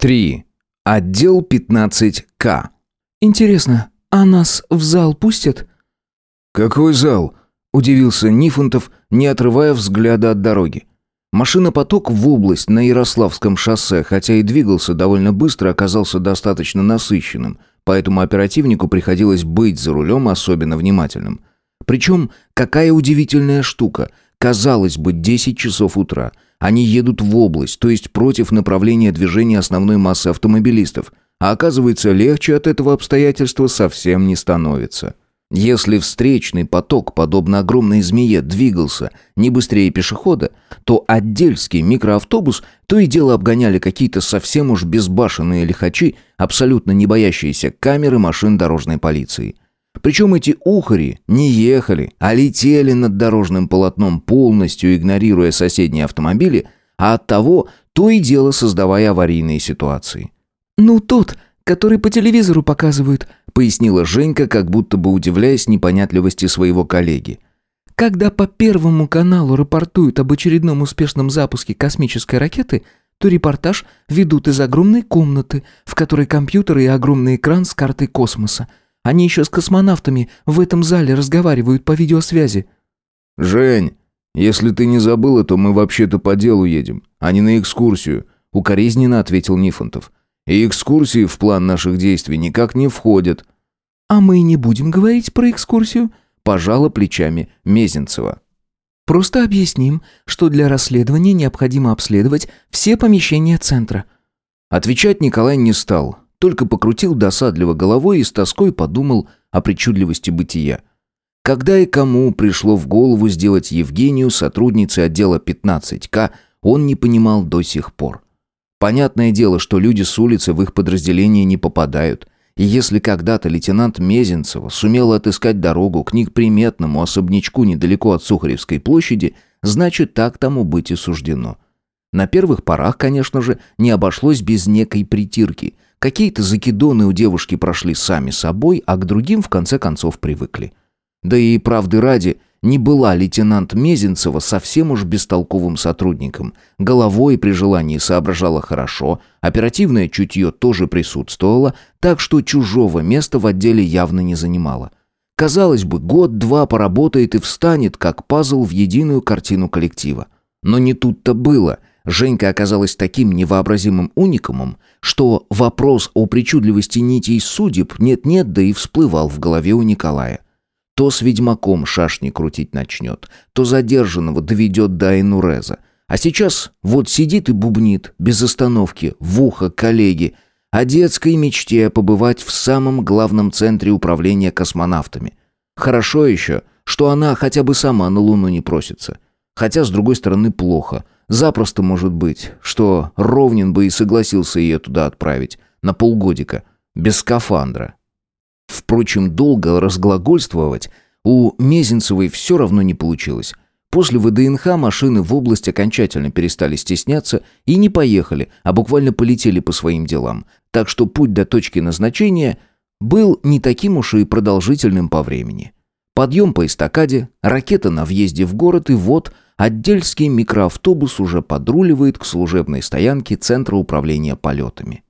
3. Отдел 15К. «Интересно, а нас в зал пустят?» «Какой зал?» – удивился Нифонтов, не отрывая взгляда от дороги. Машинопоток в область на Ярославском шоссе, хотя и двигался довольно быстро, оказался достаточно насыщенным, поэтому оперативнику приходилось быть за рулем особенно внимательным. Причем, какая удивительная штука. Казалось бы, 10 часов утра – они едут в область, то есть против направления движения основной массы автомобилистов. А оказывается, легче от этого обстоятельства совсем не становится. Если встречный поток, подобно огромной змее, двигался не быстрее пешехода, то отдельский микроавтобус то и дело обгоняли какие-то совсем уж безбашенные лихачи, абсолютно не боящиеся камеры машин дорожной полиции. Причем эти ухари не ехали, а летели над дорожным полотном, полностью игнорируя соседние автомобили, а оттого то и дело создавая аварийные ситуации. «Ну тот, который по телевизору показывают», пояснила Женька, как будто бы удивляясь непонятливости своего коллеги. «Когда по Первому каналу рапортуют об очередном успешном запуске космической ракеты», то репортаж ведут из огромной комнаты, в которой компьютеры и огромный экран с картой космоса – они еще с космонавтами в этом зале разговаривают по видеосвязи». «Жень, если ты не забыла, то мы вообще-то по делу едем, а не на экскурсию», — укоризненно ответил Нифонтов. «И экскурсии в план наших действий никак не входят». «А мы не будем говорить про экскурсию», — пожала плечами Мезенцева. «Просто объясним, что для расследования необходимо обследовать все помещения центра». Отвечать Николай не стал, только покрутил досадливо головой и с тоской подумал о причудливости бытия. Когда и кому пришло в голову сделать Евгению сотрудницей отдела 15К, он не понимал до сих пор. Понятное дело, что люди с улицы в их подразделение не попадают. И если когда-то лейтенант Мезенцева сумел отыскать дорогу к неприметному особнячку недалеко от Сухаревской площади, значит, так тому быть и суждено. На первых порах, конечно же, не обошлось без некой притирки – Какие-то закидоны у девушки прошли сами собой, а к другим в конце концов привыкли. Да и правды ради, не была лейтенант Мезенцева совсем уж бестолковым сотрудником. Головой при желании соображала хорошо, оперативное чутье тоже присутствовало, так что чужого места в отделе явно не занимала. Казалось бы, год-два поработает и встанет, как пазл в единую картину коллектива. Но не тут-то было – Женька оказалась таким невообразимым уникумом, что вопрос о причудливости нитей судеб нет-нет, да и всплывал в голове у Николая. То с ведьмаком шашни крутить начнет, то задержанного доведет до Айнуреза. А сейчас вот сидит и бубнит, без остановки, в ухо коллеги, о детской мечте побывать в самом главном центре управления космонавтами. Хорошо еще, что она хотя бы сама на Луну не просится. Хотя, с другой стороны, плохо – Запросто может быть, что Ровнин бы и согласился ее туда отправить, на полгодика, без скафандра. Впрочем, долго разглагольствовать у Мезенцевой все равно не получилось. После ВДНХ машины в область окончательно перестали стесняться и не поехали, а буквально полетели по своим делам. Так что путь до точки назначения был не таким уж и продолжительным по времени. Подъем по эстакаде, ракета на въезде в город и вот – Отдельский микроавтобус уже подруливает к служебной стоянке Центра управления полетами.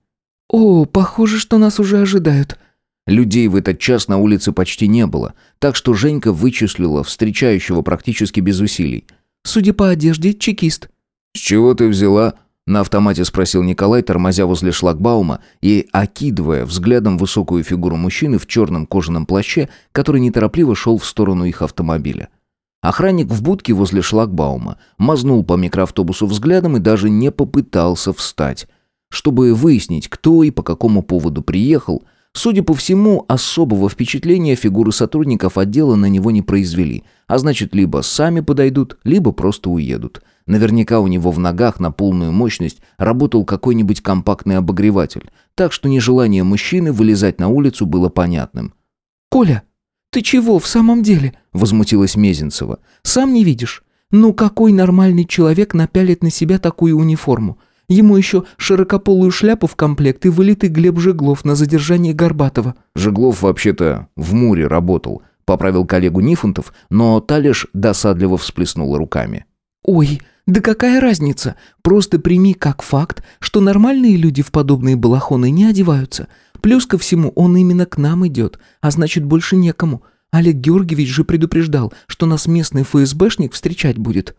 «О, похоже, что нас уже ожидают». Людей в этот час на улице почти не было, так что Женька вычислила встречающего практически без усилий. «Судя по одежде, чекист». «С чего ты взяла?» — на автомате спросил Николай, тормозя возле шлагбаума и окидывая взглядом высокую фигуру мужчины в черном кожаном плаще, который неторопливо шел в сторону их автомобиля. Охранник в будке возле шлагбаума мазнул по микроавтобусу взглядом и даже не попытался встать. Чтобы выяснить, кто и по какому поводу приехал, судя по всему, особого впечатления фигуры сотрудников отдела на него не произвели, а значит, либо сами подойдут, либо просто уедут. Наверняка у него в ногах на полную мощность работал какой-нибудь компактный обогреватель, так что нежелание мужчины вылезать на улицу было понятным. «Коля!» «Ты чего в самом деле?» – возмутилась Мезенцева. «Сам не видишь? Ну какой нормальный человек напялит на себя такую униформу? Ему еще широкополую шляпу в комплект и вылитый Глеб Жеглов на задержание Горбатова». «Жеглов вообще-то в Муре работал», – поправил коллегу Нифонтов, но та лишь досадливо всплеснула руками. «Ой, да какая разница? Просто прими как факт, что нормальные люди в подобные балахоны не одеваются. Плюс ко всему, он именно к нам идет, а значит, больше некому. Олег Георгиевич же предупреждал, что нас местный ФСБшник встречать будет».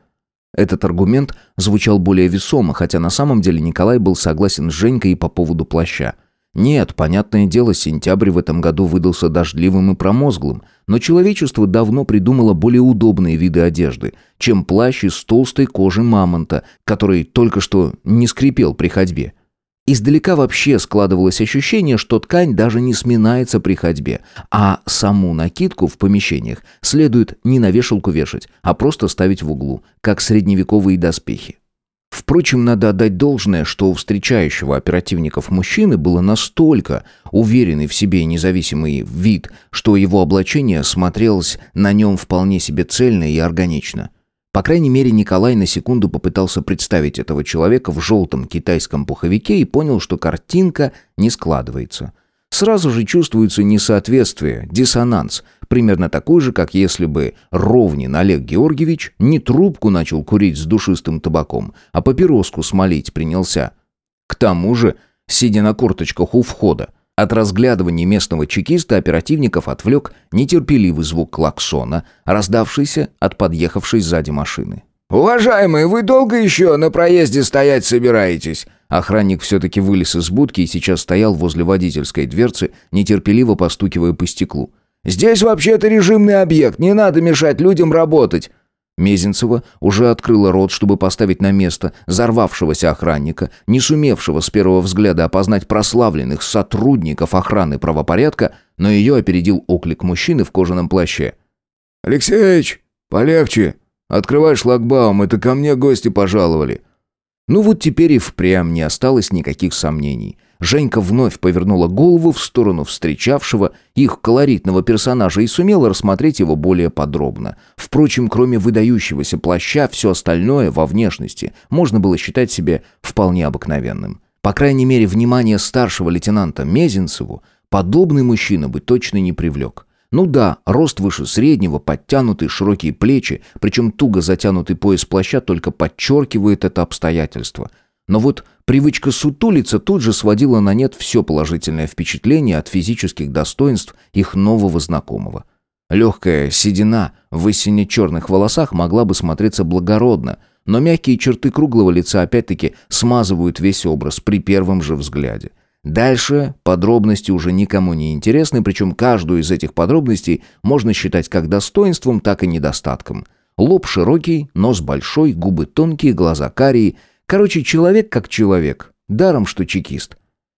Этот аргумент звучал более весомо, хотя на самом деле Николай был согласен с Женькой и по поводу плаща. Нет, понятное дело, сентябрь в этом году выдался дождливым и промозглым, но человечество давно придумало более удобные виды одежды, чем плащ из толстой кожи мамонта, который только что не скрипел при ходьбе. Издалека вообще складывалось ощущение, что ткань даже не сминается при ходьбе, а саму накидку в помещениях следует не на вешалку вешать, а просто ставить в углу, как средневековые доспехи. Впрочем, надо отдать должное, что у встречающего оперативников мужчины было настолько уверенный в себе и независимый вид, что его облачение смотрелось на нем вполне себе цельно и органично. По крайней мере, Николай на секунду попытался представить этого человека в желтом китайском пуховике и понял, что картинка не складывается. Сразу же чувствуется несоответствие, диссонанс, примерно такой же, как если бы Ровнин Олег Георгиевич не трубку начал курить с душистым табаком, а папироску смолить принялся. К тому же, сидя на корточках у входа, от разглядывания местного чекиста оперативников отвлек нетерпеливый звук клаксона, раздавшийся от подъехавшей сзади машины. «Уважаемый, вы долго еще на проезде стоять собираетесь?» Охранник все-таки вылез из будки и сейчас стоял возле водительской дверцы, нетерпеливо постукивая по стеклу. «Здесь вообще-то режимный объект, не надо мешать людям работать!» Мезенцева уже открыла рот, чтобы поставить на место взорвавшегося охранника, не сумевшего с первого взгляда опознать прославленных сотрудников охраны правопорядка, но ее опередил оклик мужчины в кожаном плаще. «Алексеич, полегче! Открывай шлагбаум, это ко мне гости пожаловали!» Ну вот теперь и впрямь не осталось никаких сомнений. Женька вновь повернула голову в сторону встречавшего их колоритного персонажа и сумела рассмотреть его более подробно. Впрочем, кроме выдающегося плаща, все остальное во внешности можно было считать себе вполне обыкновенным. По крайней мере, внимание старшего лейтенанта Мезенцеву подобный мужчина бы точно не привлек. Ну да, рост выше среднего, подтянутые широкие плечи, причем туго затянутый пояс плаща только подчеркивает это обстоятельство. Но вот привычка сутулиться тут же сводила на нет все положительное впечатление от физических достоинств их нового знакомого. Легкая седина в высине черных волосах могла бы смотреться благородно, но мягкие черты круглого лица опять-таки смазывают весь образ при первом же взгляде. Дальше подробности уже никому не интересны, причем каждую из этих подробностей можно считать как достоинством, так и недостатком. Лоб широкий, нос большой, губы тонкие, глаза карие. Короче, человек как человек, даром что чекист.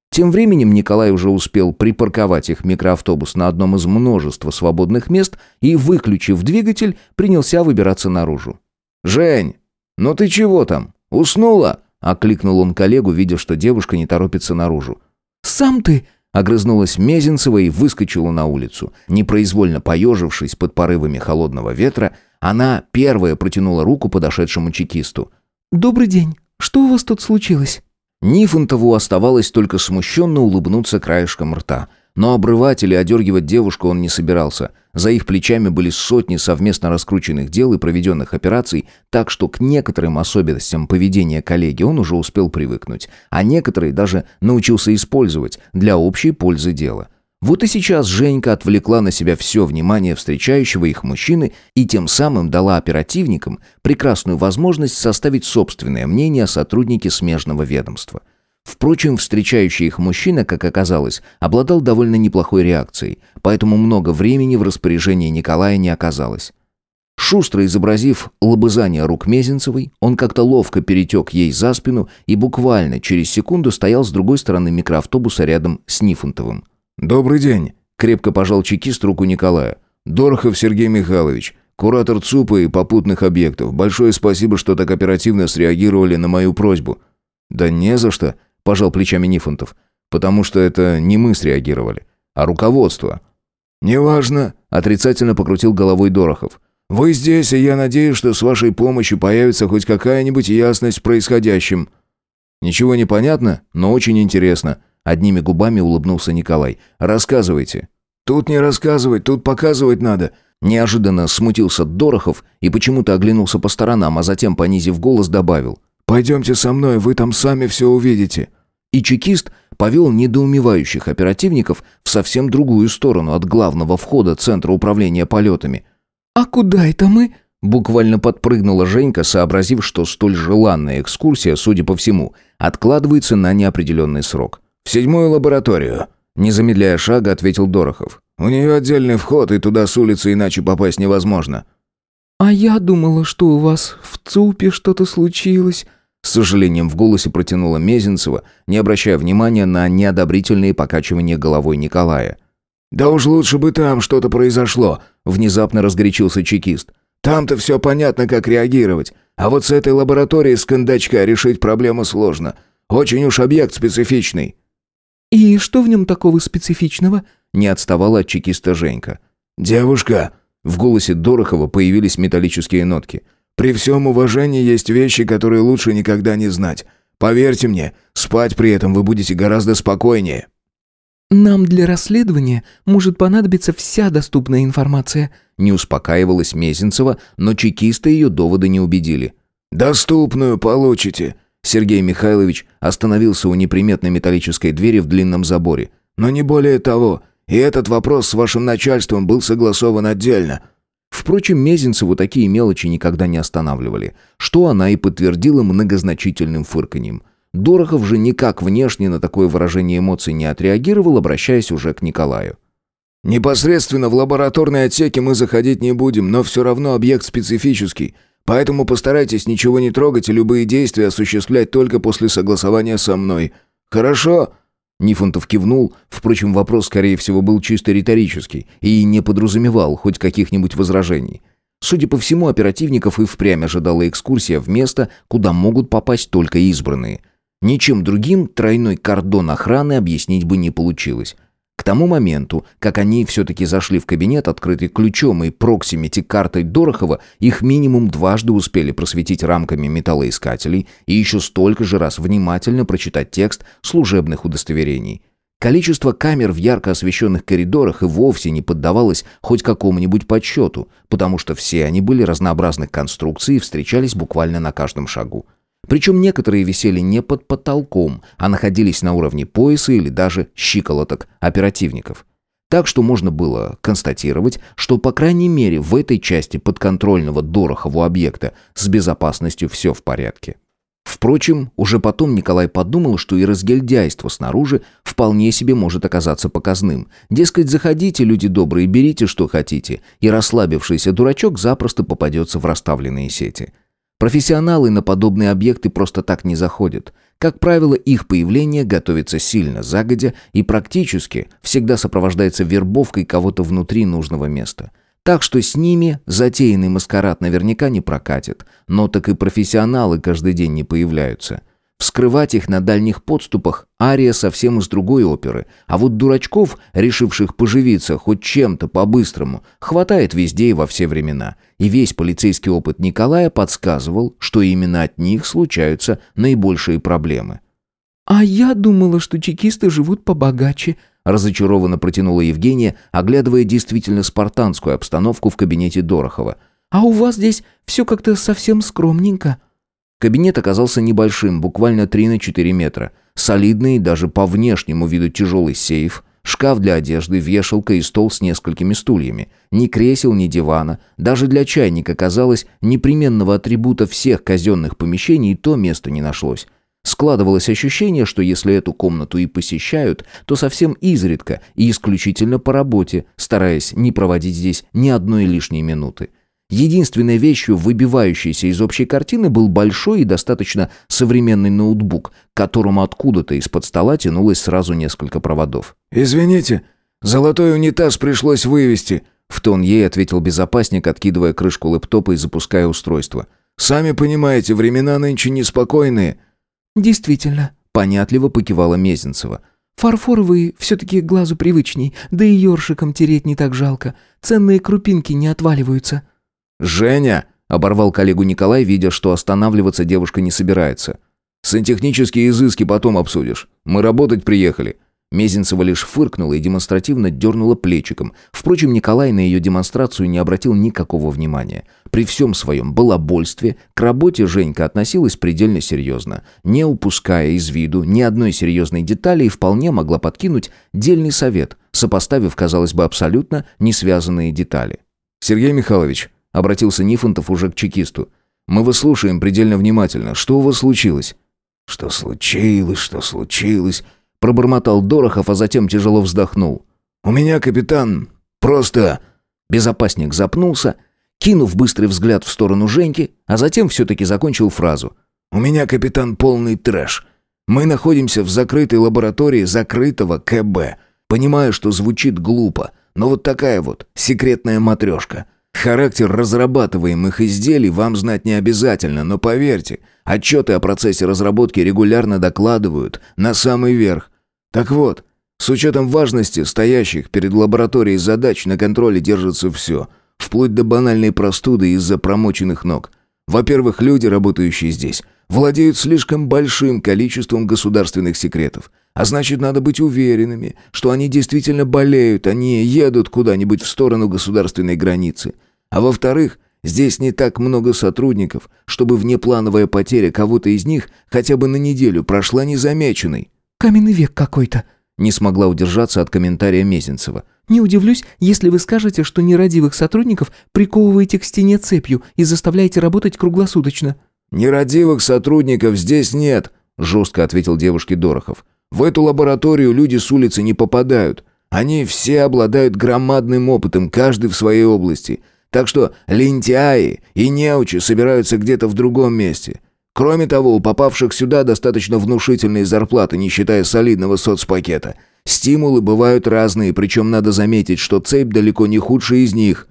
Тем временем Николай уже успел припарковать их микроавтобус на одном из множества свободных мест и, выключив двигатель, принялся выбираться наружу. «Жень, ну ты чего там? Уснула?» — окликнул он коллегу, видя, что девушка не торопится наружу. «Сам ты...» Огрызнулась Мезенцева и выскочила на улицу. Непроизвольно поежившись под порывами холодного ветра, она первая протянула руку подошедшему чекисту. «Добрый день. Что у вас тут случилось?» Нифонтову оставалось только смущенно улыбнуться краешком рта – но обрывать или одергивать девушку он не собирался. За их плечами были сотни совместно раскрученных дел и проведенных операций, так что к некоторым особенностям поведения коллеги он уже успел привыкнуть, а некоторые даже научился использовать для общей пользы дела. Вот и сейчас Женька отвлекла на себя все внимание встречающего их мужчины и тем самым дала оперативникам прекрасную возможность составить собственное мнение о сотруднике смежного ведомства – Впрочем, встречающий их мужчина, как оказалось, обладал довольно неплохой реакцией, поэтому много времени в распоряжении Николая не оказалось. Шустро изобразив лобызание рук Мезенцевой, он как-то ловко перетек ей за спину и буквально через секунду стоял с другой стороны микроавтобуса рядом с Нифонтовым. «Добрый день», — крепко пожал чекист руку Николая. «Дорохов Сергей Михайлович, куратор ЦУПа и попутных объектов. Большое спасибо, что так оперативно среагировали на мою просьбу». «Да не за что», пожал плечами Нифонтов. «Потому что это не мы среагировали, а руководство». «Неважно», — отрицательно покрутил головой Дорохов. «Вы здесь, и я надеюсь, что с вашей помощью появится хоть какая-нибудь ясность в происходящем». «Ничего не понятно, но очень интересно», — одними губами улыбнулся Николай. «Рассказывайте». Тут не рассказывать, тут показывать надо». Неожиданно смутился Дорохов и почему-то оглянулся по сторонам, а затем, понизив голос, добавил. «Пойдемте со мной, вы там сами все увидите». И чекист повел недоумевающих оперативников в совсем другую сторону от главного входа Центра управления полетами. «А куда это мы?» Буквально подпрыгнула Женька, сообразив, что столь желанная экскурсия, судя по всему, откладывается на неопределенный срок. «В седьмую лабораторию», — не замедляя шага, ответил Дорохов. «У нее отдельный вход, и туда с улицы иначе попасть невозможно». «А я думала, что у вас в ЦУПе что-то случилось», с сожалением в голосе протянула Мезенцева, не обращая внимания на неодобрительные покачивания головой Николая. «Да уж лучше бы там что-то произошло», — внезапно разгорячился чекист. «Там-то все понятно, как реагировать. А вот с этой лабораторией с кондачка решить проблему сложно. Очень уж объект специфичный». «И что в нем такого специфичного?» — не отставала от чекиста Женька. «Девушка!» — в голосе Дорохова появились металлические нотки. При всем уважении есть вещи, которые лучше никогда не знать. Поверьте мне, спать при этом вы будете гораздо спокойнее». «Нам для расследования может понадобиться вся доступная информация», не успокаивалась Мезенцева, но чекисты ее доводы не убедили. «Доступную получите», Сергей Михайлович остановился у неприметной металлической двери в длинном заборе. «Но не более того. И этот вопрос с вашим начальством был согласован отдельно. Впрочем, Мезенцеву такие мелочи никогда не останавливали, что она и подтвердила многозначительным фырканьем. Дорохов же никак внешне на такое выражение эмоций не отреагировал, обращаясь уже к Николаю. «Непосредственно в лабораторные отсеки мы заходить не будем, но все равно объект специфический, поэтому постарайтесь ничего не трогать и любые действия осуществлять только после согласования со мной. Хорошо?» Нифонтов кивнул, впрочем, вопрос, скорее всего, был чисто риторический и не подразумевал хоть каких-нибудь возражений. Судя по всему, оперативников и впрямь ожидала экскурсия в место, куда могут попасть только избранные. Ничем другим тройной кордон охраны объяснить бы не получилось. К тому моменту, как они все-таки зашли в кабинет, открытый ключом и проксимити-картой Дорохова, их минимум дважды успели просветить рамками металлоискателей и еще столько же раз внимательно прочитать текст служебных удостоверений. Количество камер в ярко освещенных коридорах и вовсе не поддавалось хоть какому-нибудь подсчету, потому что все они были разнообразных конструкций и встречались буквально на каждом шагу. Причем некоторые висели не под потолком, а находились на уровне пояса или даже щиколоток оперативников. Так что можно было констатировать, что по крайней мере в этой части подконтрольного Дорохову объекта с безопасностью все в порядке. Впрочем, уже потом Николай подумал, что и разгильдяйство снаружи вполне себе может оказаться показным. Дескать, заходите, люди добрые, берите, что хотите, и расслабившийся дурачок запросто попадется в расставленные сети. Профессионалы на подобные объекты просто так не заходят. Как правило, их появление готовится сильно загодя и практически всегда сопровождается вербовкой кого-то внутри нужного места. Так что с ними затеянный маскарад наверняка не прокатит, но так и профессионалы каждый день не появляются – Вскрывать их на дальних подступах ария совсем из другой оперы, а вот дурачков, решивших поживиться хоть чем-то по-быстрому, хватает везде и во все времена. И весь полицейский опыт Николая подсказывал, что именно от них случаются наибольшие проблемы. «А я думала, что чекисты живут побогаче», разочарованно протянула Евгения, оглядывая действительно спартанскую обстановку в кабинете Дорохова. «А у вас здесь все как-то совсем скромненько». Кабинет оказался небольшим, буквально 3 на 4 метра. Солидный, даже по внешнему виду тяжелый сейф, шкаф для одежды, вешалка и стол с несколькими стульями. Ни кресел, ни дивана. Даже для чайника, казалось, непременного атрибута всех казенных помещений то места не нашлось. Складывалось ощущение, что если эту комнату и посещают, то совсем изредка и исключительно по работе, стараясь не проводить здесь ни одной лишней минуты. Единственной вещью, выбивающейся из общей картины, был большой и достаточно современный ноутбук, к которому откуда-то из-под стола тянулось сразу несколько проводов. «Извините, золотой унитаз пришлось вывести», — в тон ей ответил безопасник, откидывая крышку лэптопа и запуская устройство. «Сами понимаете, времена нынче неспокойные». «Действительно», — понятливо покивала Мезенцева. «Фарфоровый все-таки глазу привычней, да и ёршиком тереть не так жалко. Ценные крупинки не отваливаются». «Женя!» — оборвал коллегу Николай, видя, что останавливаться девушка не собирается. «Сантехнические изыски потом обсудишь. Мы работать приехали. Мезенцева лишь фыркнула и демонстративно дернула плечиком. Впрочем, Николай на ее демонстрацию не обратил никакого внимания. При всем своем балабольстве к работе Женька относилась предельно серьезно, не упуская из виду ни одной серьезной детали и вполне могла подкинуть дельный совет, сопоставив, казалось бы, абсолютно не связанные детали. «Сергей Михайлович», — обратился Нифонтов уже к чекисту, — «мы вас слушаем предельно внимательно. Что у вас случилось?» «Что случилось, что случилось?» Пробормотал Дорохов, а затем тяжело вздохнул. «У меня, капитан, просто...» Безопасник запнулся, кинув быстрый взгляд в сторону Женьки, а затем все-таки закончил фразу. «У меня, капитан, полный трэш. Мы находимся в закрытой лаборатории закрытого КБ. Понимаю, что звучит глупо, но вот такая вот секретная матрешка. Характер разрабатываемых изделий вам знать не обязательно, но поверьте, отчеты о процессе разработки регулярно докладывают на самый верх. Так вот, с учетом важности стоящих перед лабораторией задач на контроле держится все, вплоть до банальной простуды из-за промоченных ног. Во-первых, люди, работающие здесь, владеют слишком большим количеством государственных секретов, а значит, надо быть уверенными, что они действительно болеют, а не едут куда-нибудь в сторону государственной границы. А во-вторых, здесь не так много сотрудников, чтобы внеплановая потеря кого-то из них хотя бы на неделю прошла незамеченной. Каменный век какой-то». Не смогла удержаться от комментария Мезенцева. «Не удивлюсь, если вы скажете, что нерадивых сотрудников приковываете к стене цепью и заставляете работать круглосуточно». «Нерадивых сотрудников здесь нет», — жестко ответил девушке Дорохов. «В эту лабораторию люди с улицы не попадают. Они все обладают громадным опытом, каждый в своей области. Так что лентяи и неучи собираются где-то в другом месте. Кроме того, у попавших сюда достаточно внушительные зарплаты, не считая солидного соцпакета. Стимулы бывают разные, причем надо заметить, что цепь далеко не худшая из них.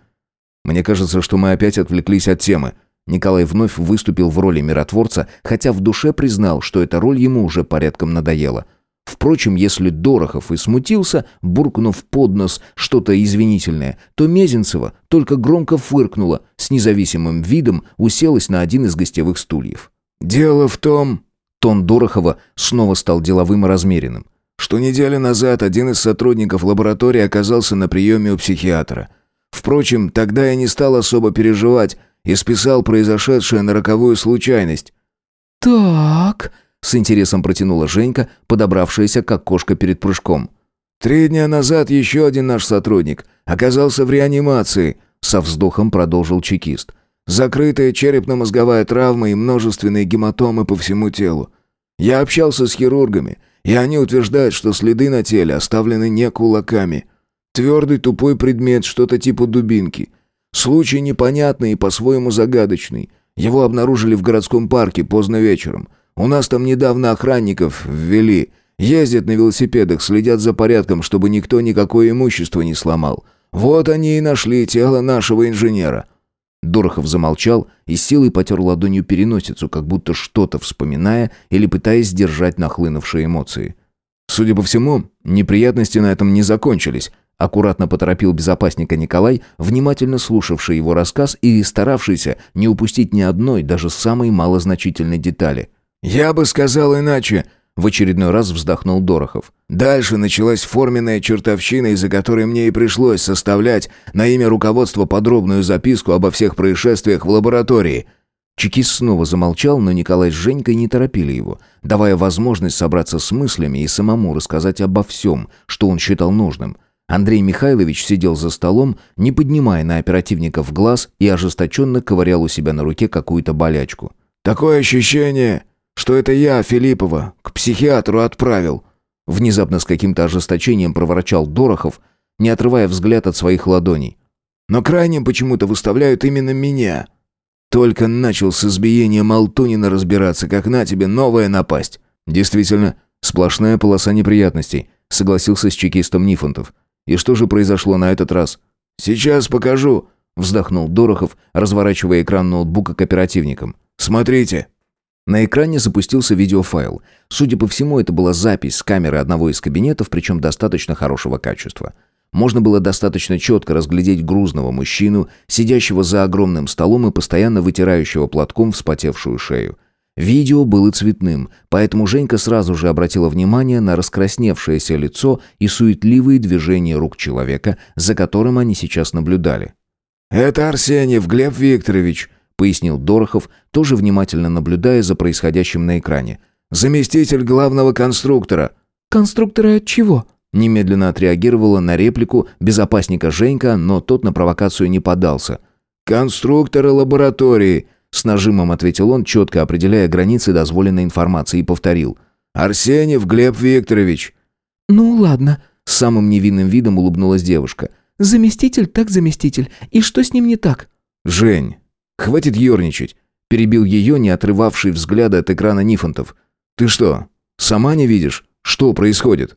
Мне кажется, что мы опять отвлеклись от темы. Николай вновь выступил в роли миротворца, хотя в душе признал, что эта роль ему уже порядком надоела. Впрочем, если Дорохов и смутился, буркнув под нос что-то извинительное, то Мезенцева только громко фыркнула, с независимым видом уселась на один из гостевых стульев. «Дело в том...» Тон Дорохова снова стал деловым и размеренным. «Что неделю назад один из сотрудников лаборатории оказался на приеме у психиатра. Впрочем, тогда я не стал особо переживать и списал произошедшее на роковую случайность». «Так...» — с интересом протянула Женька, подобравшаяся как кошка перед прыжком. «Три дня назад еще один наш сотрудник оказался в реанимации», — со вздохом продолжил чекист. Закрытая черепно-мозговая травма и множественные гематомы по всему телу. Я общался с хирургами, и они утверждают, что следы на теле оставлены не кулаками. Твердый тупой предмет, что-то типа дубинки. Случай непонятный и по-своему загадочный. Его обнаружили в городском парке поздно вечером. У нас там недавно охранников ввели. Ездят на велосипедах, следят за порядком, чтобы никто никакое имущество не сломал. Вот они и нашли тело нашего инженера. Дорохов замолчал и силой потер ладонью переносицу, как будто что-то вспоминая или пытаясь сдержать нахлынувшие эмоции. Судя по всему, неприятности на этом не закончились, аккуратно поторопил безопасника Николай, внимательно слушавший его рассказ и старавшийся не упустить ни одной, даже самой малозначительной детали. «Я бы сказал иначе», в очередной раз вздохнул Дорохов. Дальше началась форменная чертовщина, из-за которой мне и пришлось составлять на имя руководства подробную записку обо всех происшествиях в лаборатории. Чекист снова замолчал, но Николай с Женькой не торопили его, давая возможность собраться с мыслями и самому рассказать обо всем, что он считал нужным. Андрей Михайлович сидел за столом, не поднимая на оперативников глаз и ожесточенно ковырял у себя на руке какую-то болячку. «Такое ощущение, что это я Филиппова к психиатру отправил». Внезапно с каким-то ожесточением проворчал Дорохов, не отрывая взгляд от своих ладоней. «Но крайним почему-то выставляют именно меня. Только начал с избиения Малтунина разбираться, как на тебе новая напасть». «Действительно, сплошная полоса неприятностей», согласился с чекистом Нифонтов. «И что же произошло на этот раз?» «Сейчас покажу», вздохнул Дорохов, разворачивая экран ноутбука к оперативникам. «Смотрите». На экране запустился видеофайл. Судя по всему, это была запись с камеры одного из кабинетов, причем достаточно хорошего качества. Можно было достаточно четко разглядеть грузного мужчину, сидящего за огромным столом и постоянно вытирающего платком вспотевшую шею. Видео было цветным, поэтому Женька сразу же обратила внимание на раскрасневшееся лицо и суетливые движения рук человека, за которым они сейчас наблюдали. «Это Арсеньев Глеб Викторович», — пояснил Дорохов, тоже внимательно наблюдая за происходящим на экране. «Заместитель главного конструктора». «Конструктора чего?» Немедленно отреагировала на реплику безопасника Женька, но тот на провокацию не поддался. «Конструктора лаборатории», — с нажимом ответил он, четко определяя границы дозволенной информации, и повторил. «Арсеньев Глеб Викторович». «Ну ладно», — с самым невинным видом улыбнулась девушка. «Заместитель так заместитель. И что с ним не так?» «Жень, хватит ерничать», — перебил ее, не отрывавший взгляда от экрана Нифонтов. «Ты что, сама не видишь, что происходит?»